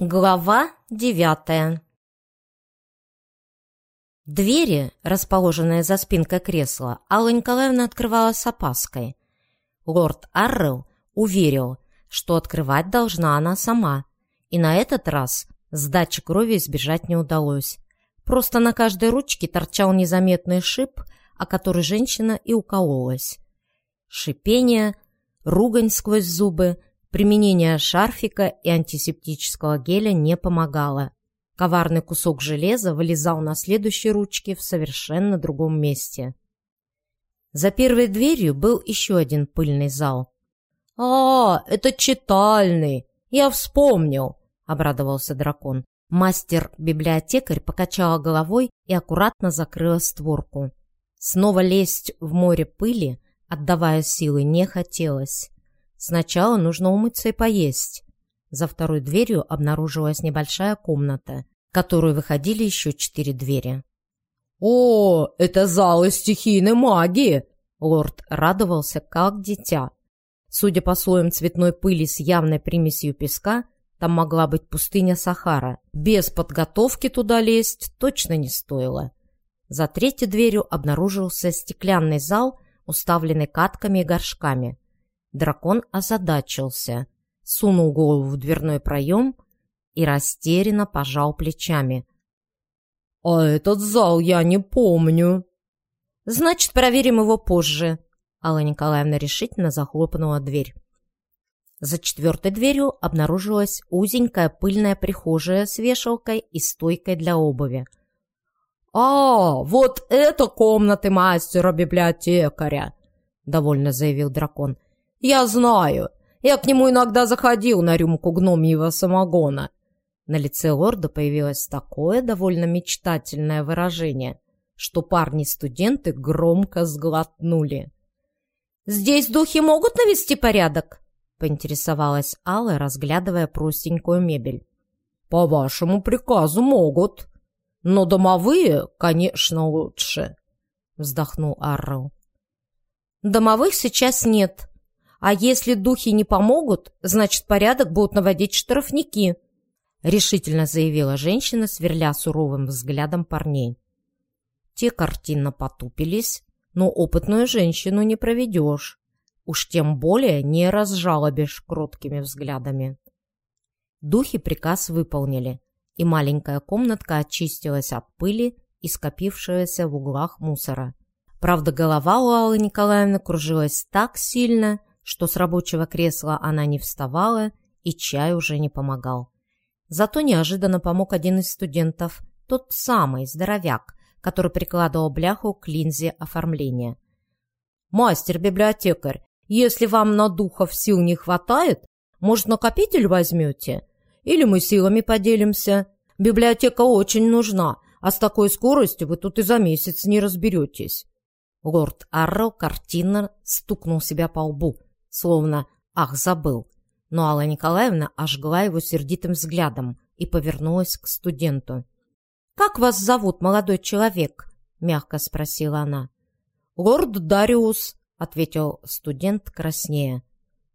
Глава девятая Двери, расположенные за спинкой кресла, Алла Николаевна открывала с опаской. Лорд Аррел уверил, что открывать должна она сама, и на этот раз сдачи крови избежать не удалось. Просто на каждой ручке торчал незаметный шип, о который женщина и укололась. Шипение, ругань сквозь зубы, применение шарфика и антисептического геля не помогало. Коварный кусок железа вылезал на следующей ручке в совершенно другом месте. За первой дверью был еще один пыльный зал. «А, это читальный! Я вспомнил!» — обрадовался дракон. Мастер-библиотекарь покачала головой и аккуратно закрыла створку. Снова лезть в море пыли, отдавая силы, не хотелось. Сначала нужно умыться и поесть. За второй дверью обнаружилась небольшая комната, в которую выходили еще четыре двери. «О, это залы стихийной магии!» Лорд радовался, как дитя. Судя по слоям цветной пыли с явной примесью песка, там могла быть пустыня Сахара. Без подготовки туда лезть точно не стоило. За третьей дверью обнаружился стеклянный зал, уставленный катками и горшками. Дракон озадачился, сунул голову в дверной проем и растерянно пожал плечами. «А этот зал я не помню». «Значит, проверим его позже», — Алла Николаевна решительно захлопнула дверь. За четвертой дверью обнаружилась узенькая пыльная прихожая с вешалкой и стойкой для обуви. «А, вот это комнаты мастера-библиотекаря!» — довольно заявил дракон. «Я знаю. Я к нему иногда заходил на рюмку гномьего самогона». На лице лорда появилось такое довольно мечтательное выражение, что парни-студенты громко сглотнули. «Здесь духи могут навести порядок?» — поинтересовалась Алла, разглядывая простенькую мебель. «По вашему приказу могут, но домовые, конечно, лучше», — вздохнул Арроу. «Домовых сейчас нет, а если духи не помогут, значит, порядок будут наводить штрафники», — решительно заявила женщина, сверля суровым взглядом парней. Те картинно потупились, но опытную женщину не проведешь. Уж тем более не разжалобишь кроткими взглядами. Духи приказ выполнили, и маленькая комнатка очистилась от пыли и скопившегося в углах мусора. Правда, голова у Аллы Николаевны кружилась так сильно, что с рабочего кресла она не вставала, и чай уже не помогал. Зато неожиданно помог один из студентов, тот самый здоровяк, который прикладывал бляху к линзе оформления. «Мастер-библиотекарь, если вам на духов сил не хватает, может, накопитель возьмете? Или мы силами поделимся? Библиотека очень нужна, а с такой скоростью вы тут и за месяц не разберетесь». Лорд Арроу картинно стукнул себя по лбу, словно «ах, забыл». Но Алла Николаевна ожгла его сердитым взглядом и повернулась к студенту. «Как вас зовут, молодой человек?» — мягко спросила она. «Лорд Дариус», — ответил студент краснее.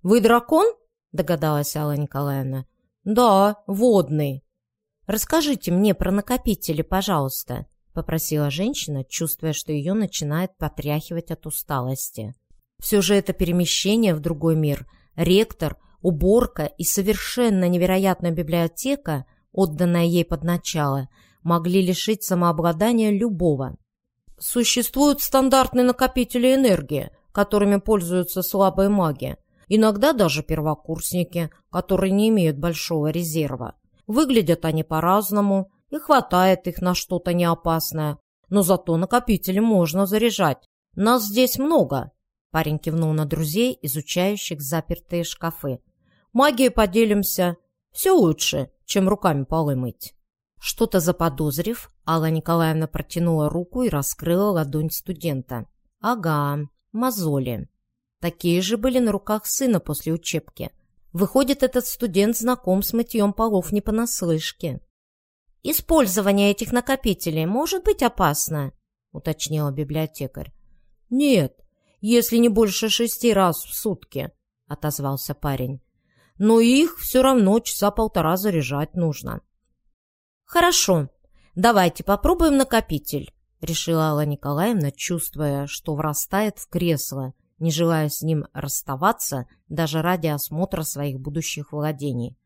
«Вы дракон?» — догадалась Алла Николаевна. «Да, водный». «Расскажите мне про накопители, пожалуйста», — попросила женщина, чувствуя, что ее начинает потряхивать от усталости. Все же это перемещение в другой мир, ректор, уборка и совершенно невероятная библиотека, отданная ей под начало, могли лишить самообладания любого. Существуют стандартные накопители энергии, которыми пользуются слабые маги. Иногда даже первокурсники, которые не имеют большого резерва. Выглядят они по-разному, и хватает их на что-то неопасное. Но зато накопители можно заряжать. Нас здесь много. Парень кивнул на друзей, изучающих запертые шкафы. Магией поделимся. Все лучше, чем руками полы мыть. Что-то заподозрив, Алла Николаевна протянула руку и раскрыла ладонь студента. «Ага, мозоли. Такие же были на руках сына после учебки. Выходит, этот студент знаком с мытьем полов не понаслышке». «Использование этих накопителей может быть опасно?» — уточнила библиотекарь. «Нет, если не больше шести раз в сутки», — отозвался парень. но их все равно часа полтора заряжать нужно. Хорошо, давайте попробуем накопитель, решила Алла Николаевна, чувствуя, что врастает в кресло, не желая с ним расставаться даже ради осмотра своих будущих владений.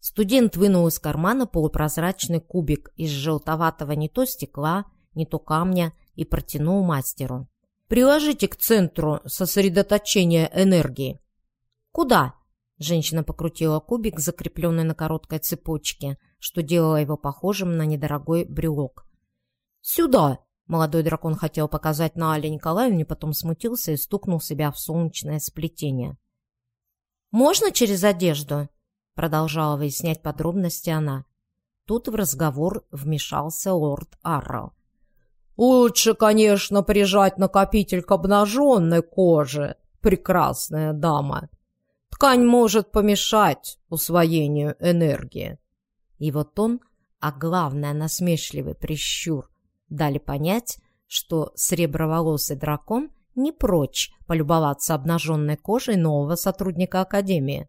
Студент вынул из кармана полупрозрачный кубик из желтоватого не то стекла, не то камня и протянул мастеру. «Приложите к центру сосредоточения энергии». «Куда?» Женщина покрутила кубик, закрепленный на короткой цепочке, что делало его похожим на недорогой брелок. «Сюда!» Молодой дракон хотел показать на Але Николаевне, потом смутился и стукнул себя в солнечное сплетение. «Можно через одежду?» Продолжала выяснять подробности она. Тут в разговор вмешался лорд Аррел. «Лучше, конечно, прижать накопитель к обнаженной коже, прекрасная дама. Ткань может помешать усвоению энергии». И вот он, а главное насмешливый прищур, дали понять, что среброволосый дракон не прочь полюбоваться обнаженной кожей нового сотрудника Академии.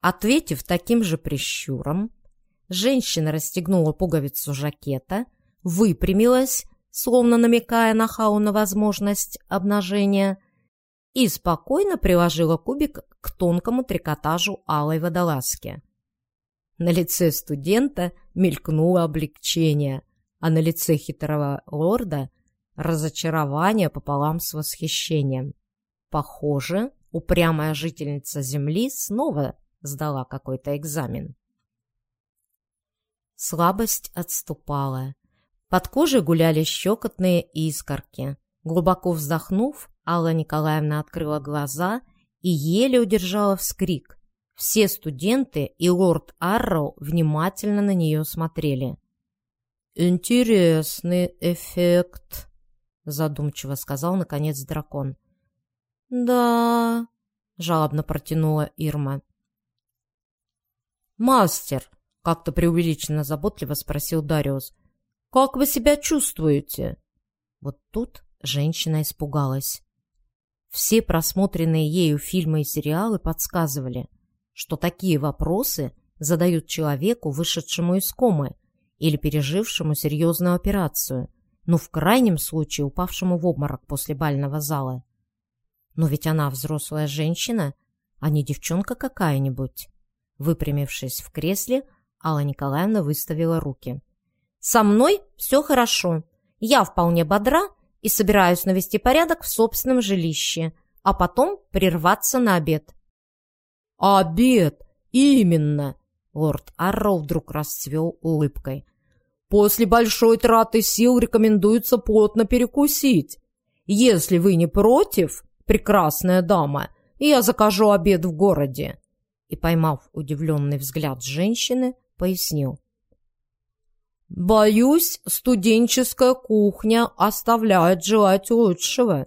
Ответив таким же прищуром, женщина расстегнула пуговицу жакета, выпрямилась, словно намекая на Хау на возможность обнажения, и спокойно приложила кубик к тонкому трикотажу алой водолазки. На лице студента мелькнуло облегчение, а на лице хитрого лорда разочарование пополам с восхищением. Похоже, упрямая жительница Земли снова сдала какой-то экзамен. Слабость отступала. Под кожей гуляли щекотные искорки. Глубоко вздохнув, Алла Николаевна открыла глаза и еле удержала вскрик. Все студенты и лорд Арроу внимательно на нее смотрели. «Интересный эффект», — задумчиво сказал, наконец, дракон. «Да», — жалобно протянула Ирма. «Мастер!» — как-то преувеличенно заботливо спросил Дариус. «Как вы себя чувствуете?» Вот тут женщина испугалась. Все просмотренные ею фильмы и сериалы подсказывали, что такие вопросы задают человеку, вышедшему из комы или пережившему серьезную операцию, ну, в крайнем случае, упавшему в обморок после бального зала. Но ведь она взрослая женщина, а не девчонка какая-нибудь. Выпрямившись в кресле, Алла Николаевна выставила руки. «Со мной все хорошо. Я вполне бодра и собираюсь навести порядок в собственном жилище, а потом прерваться на обед». «Обед! Именно!» Лорд Арроу вдруг расцвел улыбкой. «После большой траты сил рекомендуется плотно перекусить. Если вы не против, прекрасная дама, я закажу обед в городе и, поймав удивленный взгляд женщины, пояснил. «Боюсь, студенческая кухня оставляет желать лучшего».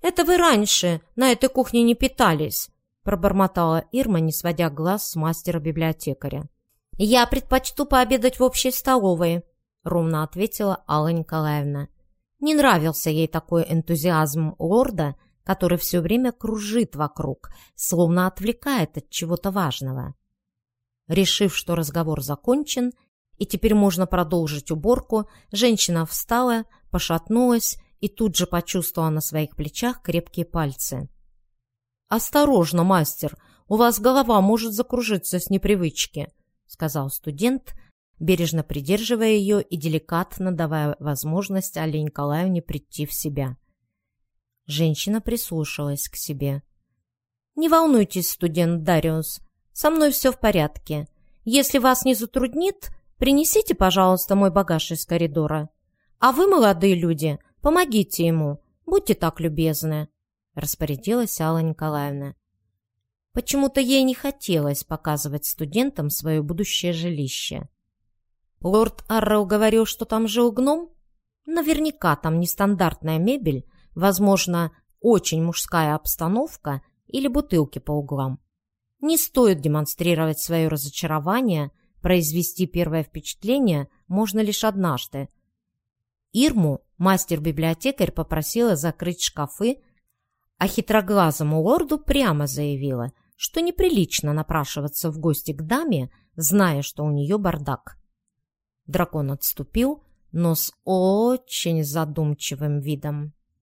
«Это вы раньше на этой кухне не питались», пробормотала Ирма, не сводя глаз с мастера-библиотекаря. «Я предпочту пообедать в общей столовой», — ровно ответила Алла Николаевна. Не нравился ей такой энтузиазм лорда, который все время кружит вокруг, словно отвлекает от чего-то важного. Решив, что разговор закончен, и теперь можно продолжить уборку, женщина встала, пошатнулась и тут же почувствовала на своих плечах крепкие пальцы. «Осторожно, мастер, у вас голова может закружиться с непривычки», сказал студент, бережно придерживая ее и деликатно давая возможность Алле Николаевне прийти в себя. Женщина прислушалась к себе. «Не волнуйтесь, студент Дариус, со мной все в порядке. Если вас не затруднит, принесите, пожалуйста, мой багаж из коридора. А вы, молодые люди, помогите ему, будьте так любезны», — распорядилась Алла Николаевна. Почему-то ей не хотелось показывать студентам свое будущее жилище. Лорд Аррел говорил, что там жил гном? Наверняка там нестандартная мебель, Возможно, очень мужская обстановка или бутылки по углам. Не стоит демонстрировать свое разочарование, произвести первое впечатление можно лишь однажды. Ирму мастер-библиотекарь попросила закрыть шкафы, а хитроглазому лорду прямо заявила, что неприлично напрашиваться в гости к даме, зная, что у нее бардак. Дракон отступил, но с очень задумчивым видом.